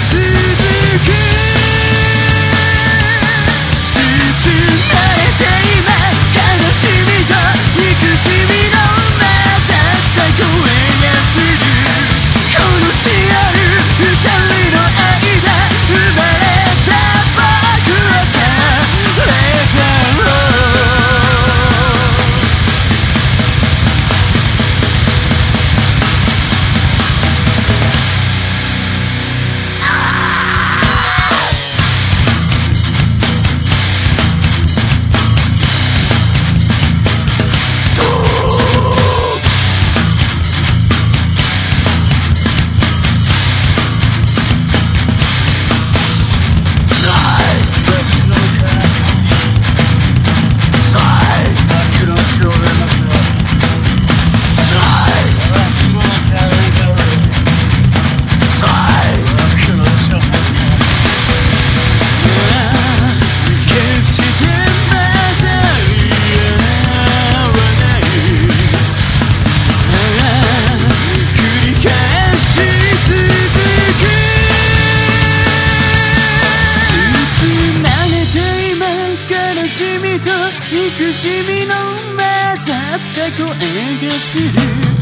see と憎しみの混ざった声がする。